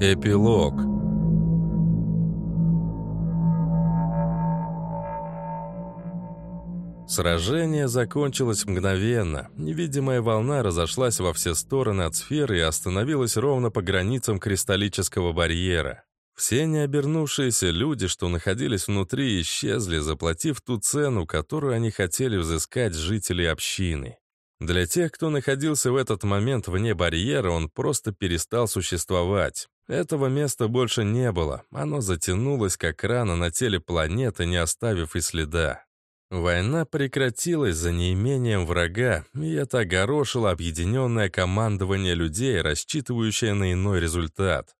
Эпилог Сражение закончилось мгновенно. Невидимая волна разошлась во все стороны от сферы и остановилась ровно по границам кристаллического барьера. Все необернувшиеся люди, что находились внутри, исчезли, заплатив ту цену, которую они хотели взыскать жители общины. Для тех, кто находился в этот момент вне барьера, он просто перестал существовать. Этого места больше не было, оно затянулось, как рана на теле планеты, не оставив и следа. Война прекратилась за неимением врага, и это огорошило объединенное командование людей, рассчитывающее на иной результат.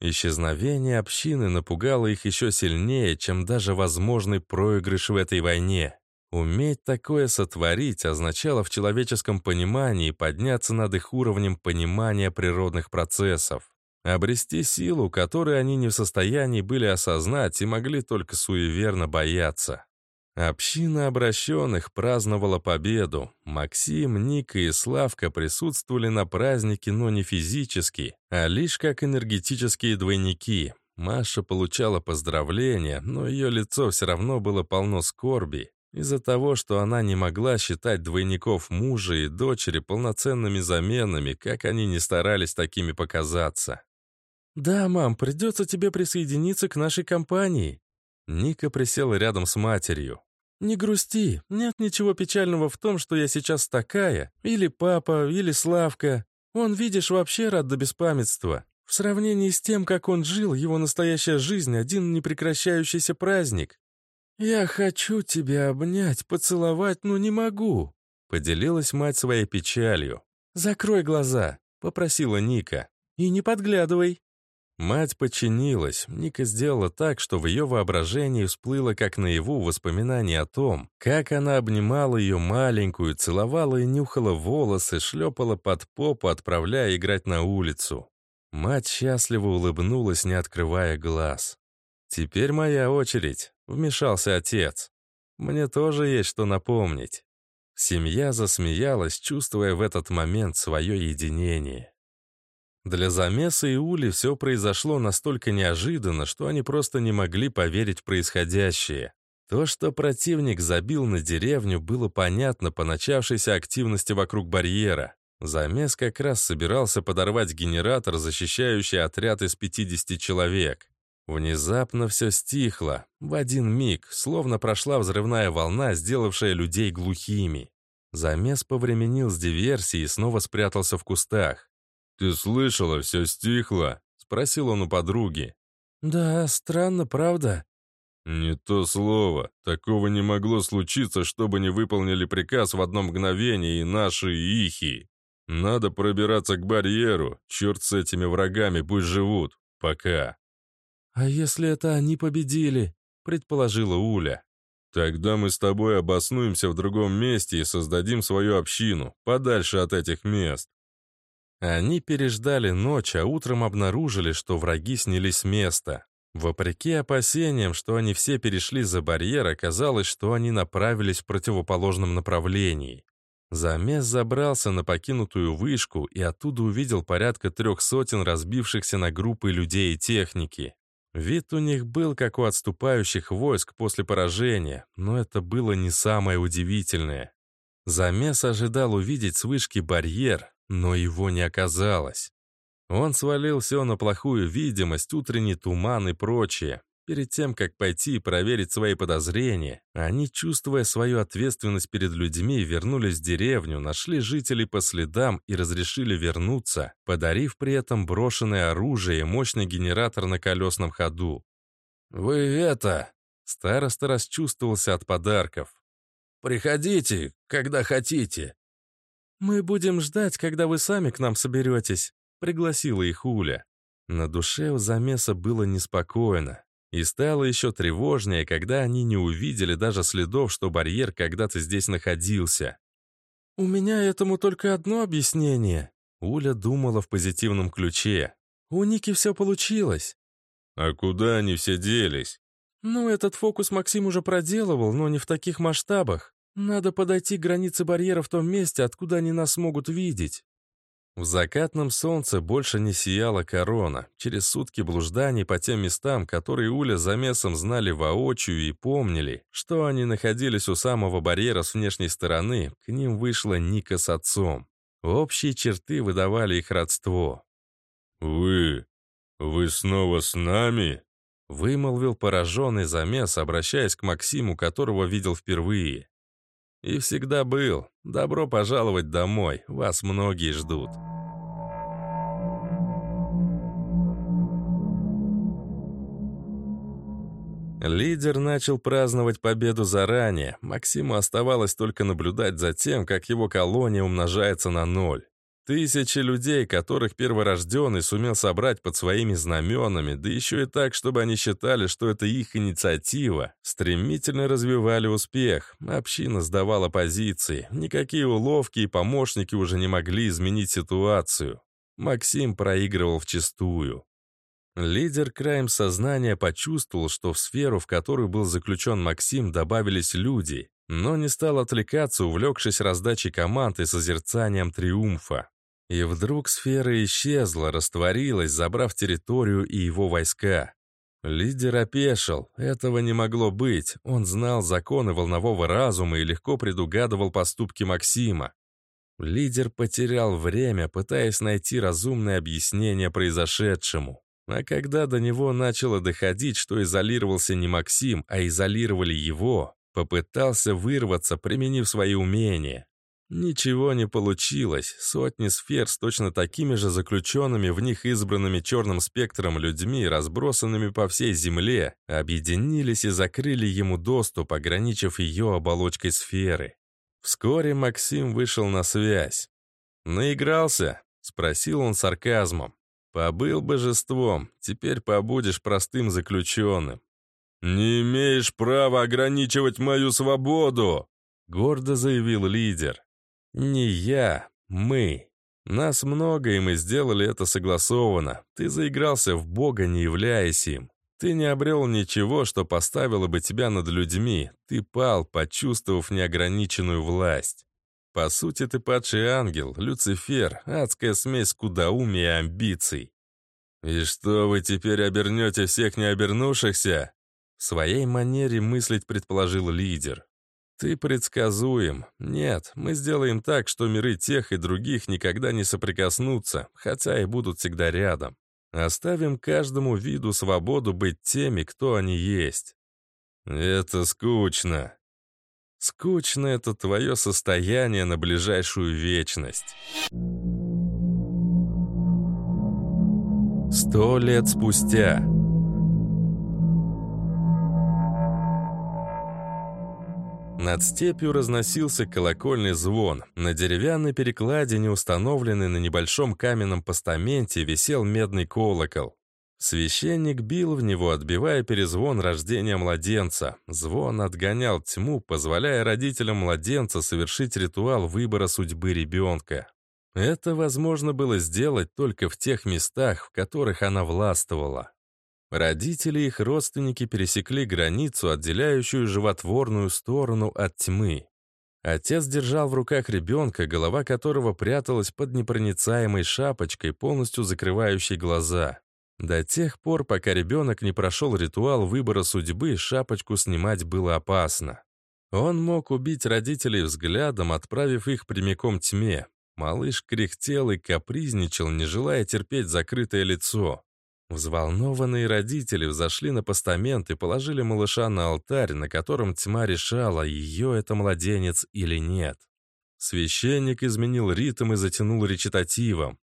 Исчезновение общины напугало их еще сильнее, чем даже возможный проигрыш в этой войне. Уметь такое сотворить означало в человеческом понимании подняться над их уровнем понимания природных процессов. Обрести силу, которой они не в состоянии были осознать и могли только суеверно бояться. Община обращенных праздновала победу. Максим, Ника и Славка присутствовали на празднике, но не физически, а лишь как энергетические двойники. Маша получала поздравления, но ее лицо все равно было полно скорби из-за того, что она не могла считать двойников мужа и дочери полноценными заменами, как они не старались такими показаться. «Да, мам, придется тебе присоединиться к нашей компании», Ника присела рядом с матерью. «Не грусти, нет ничего печального в том, что я сейчас такая, или папа, или Славка. Он, видишь, вообще рад до беспамятства. В сравнении с тем, как он жил, его настоящая жизнь — один непрекращающийся праздник. «Я хочу тебя обнять, поцеловать, но не могу», — поделилась мать своей печалью. «Закрой глаза», — попросила Ника. «И не подглядывай». Мать подчинилась. Ника сделала так, что в ее воображении всплыло как наяву воспоминание о том, как она обнимала ее маленькую, целовала и нюхала волосы, шлепала под попу, отправляя играть на улицу. Мать счастливо улыбнулась, не открывая глаз. «Теперь моя очередь», — вмешался отец. «Мне тоже есть что напомнить». Семья засмеялась, чувствуя в этот момент свое единение. Для Замеса и Ули все произошло настолько неожиданно, что они просто не могли поверить в происходящее. То, что противник забил на деревню, было понятно по начавшейся активности вокруг барьера. Замес как раз собирался подорвать генератор, защищающий отряд из 50 человек. Внезапно все стихло. В один миг, словно прошла взрывная волна, сделавшая людей глухими. Замес повременил с диверсией и снова спрятался в кустах. «Ты слышала, все стихло?» — спросил он у подруги. «Да, странно, правда?» «Не то слово. Такого не могло случиться, чтобы не выполнили приказ в одно мгновение и наши, ихи. Надо пробираться к барьеру. Черт с этими врагами, пусть живут. Пока». «А если это они победили?» — предположила Уля. «Тогда мы с тобой обоснуемся в другом месте и создадим свою общину, подальше от этих мест. Они переждали ночь, а утром обнаружили, что враги снялись с места. Вопреки опасениям, что они все перешли за барьер, оказалось, что они направились в противоположном направлении. Замес забрался на покинутую вышку и оттуда увидел порядка трех сотен разбившихся на группы людей и техники. Вид у них был, как у отступающих войск после поражения, но это было не самое удивительное. Замес ожидал увидеть с вышки барьер, но его не оказалось. Он свалил все на плохую видимость, утренний туман и прочее. Перед тем, как пойти и проверить свои подозрения, они, чувствуя свою ответственность перед людьми, вернулись в деревню, нашли жителей по следам и разрешили вернуться, подарив при этом брошенное оружие и мощный генератор на колесном ходу. «Вы это...» Староста расчувствовался от подарков. «Приходите, когда хотите. «Мы будем ждать, когда вы сами к нам соберетесь», — пригласила их Уля. На душе у замеса было неспокойно. И стало еще тревожнее, когда они не увидели даже следов, что барьер когда-то здесь находился. «У меня этому только одно объяснение», — Уля думала в позитивном ключе. «У Ники все получилось». «А куда они все делись?» «Ну, этот фокус Максим уже проделывал, но не в таких масштабах. Надо подойти к границе барьера в том месте, откуда они нас могут видеть. В закатном солнце больше не сияла корона. Через сутки блужданий по тем местам, которые Уля за месом знали воочию и помнили, что они находились у самого барьера с внешней стороны, к ним вышла Ника с отцом. Общие черты выдавали их родство. «Вы... вы снова с нами?» Вымолвил пораженный замес, обращаясь к Максиму, которого видел впервые. И всегда был. Добро пожаловать домой, вас многие ждут. Лидер начал праздновать победу заранее. Максиму оставалось только наблюдать за тем, как его колония умножается на ноль. Тысячи людей, которых перворожденный сумел собрать под своими знаменами, да еще и так, чтобы они считали, что это их инициатива, стремительно развивали успех. Община сдавала позиции. Никакие уловки и помощники уже не могли изменить ситуацию. Максим проигрывал вчистую. Лидер краем сознания почувствовал, что в сферу, в которую был заключен Максим, добавились люди, но не стал отвлекаться, увлекшись раздачей команд и созерцанием триумфа. И вдруг сфера исчезла, растворилась, забрав территорию и его войска. Лидер опешил. Этого не могло быть. Он знал законы волнового разума и легко предугадывал поступки Максима. Лидер потерял время, пытаясь найти разумное объяснение произошедшему. А когда до него начало доходить, что изолировался не Максим, а изолировали его, попытался вырваться, применив свои умения. Ничего не получилось. Сотни сфер с точно такими же заключенными в них избранными черным спектром людьми, разбросанными по всей Земле, объединились и закрыли ему доступ, ограничив ее оболочкой сферы. Вскоре Максим вышел на связь. «Наигрался?» — спросил он сарказмом. «Побыл божеством, теперь побудешь простым заключенным». «Не имеешь права ограничивать мою свободу!» — гордо заявил лидер. «Не я, мы. Нас много, и мы сделали это согласованно. Ты заигрался в Бога, не являясь им. Ты не обрел ничего, что поставило бы тебя над людьми. Ты пал, почувствовав неограниченную власть. По сути, ты падший ангел, Люцифер, адская смесь кудаумия и амбиций. И что вы теперь обернете всех необернувшихся? В своей манере мыслить предположил лидер. Ты предсказуем. Нет, мы сделаем так, что миры тех и других никогда не соприкоснутся, хотя и будут всегда рядом. Оставим каждому виду свободу быть теми, кто они есть. Это скучно. Скучно — это твое состояние на ближайшую вечность. Сто лет спустя. Над степью разносился колокольный звон. На деревянной перекладине, установленной на небольшом каменном постаменте, висел медный колокол. Священник бил в него, отбивая перезвон рождения младенца. Звон отгонял тьму, позволяя родителям младенца совершить ритуал выбора судьбы ребенка. Это возможно было сделать только в тех местах, в которых она властвовала. Родители и их родственники пересекли границу, отделяющую животворную сторону от тьмы. Отец держал в руках ребенка, голова которого пряталась под непроницаемой шапочкой, полностью закрывающей глаза. До тех пор, пока ребенок не прошел ритуал выбора судьбы, шапочку снимать было опасно. Он мог убить родителей взглядом, отправив их прямиком тьме. Малыш кряхтел и капризничал, не желая терпеть закрытое лицо. Взволнованные родители взошли на постамент и положили малыша на алтарь, на котором тьма решала, ее это младенец или нет. Священник изменил ритм и затянул речитативом.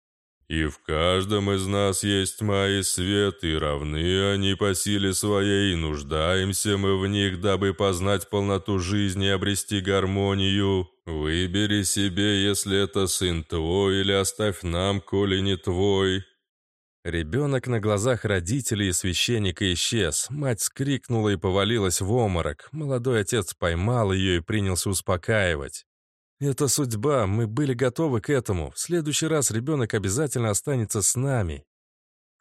«И в каждом из нас есть тьма и свет, и равны они по силе своей, и нуждаемся мы в них, дабы познать полноту жизни и обрести гармонию. Выбери себе, если это сын твой, или оставь нам, коли не твой. Ребенок на глазах родителей и священника исчез. Мать скрикнула и повалилась в оморок. Молодой отец поймал ее и принялся успокаивать. «Это судьба, мы были готовы к этому. В следующий раз ребенок обязательно останется с нами».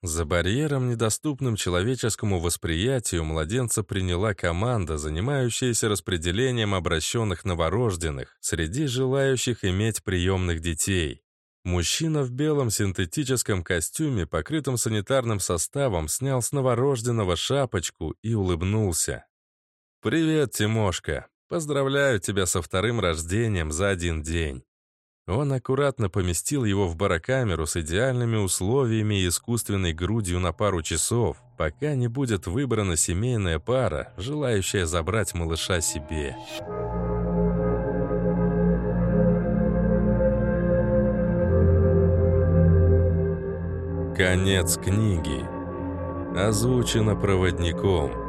За барьером, недоступным человеческому восприятию, младенца приняла команда, занимающаяся распределением обращенных новорожденных среди желающих иметь приемных детей. Мужчина в белом синтетическом костюме, покрытом санитарным составом, снял с новорожденного шапочку и улыбнулся. «Привет, Тимошка. Поздравляю тебя со вторым рождением за один день». Он аккуратно поместил его в барокамеру с идеальными условиями и искусственной грудью на пару часов, пока не будет выбрана семейная пара, желающая забрать малыша себе. Конец книги. Озвучено проводником.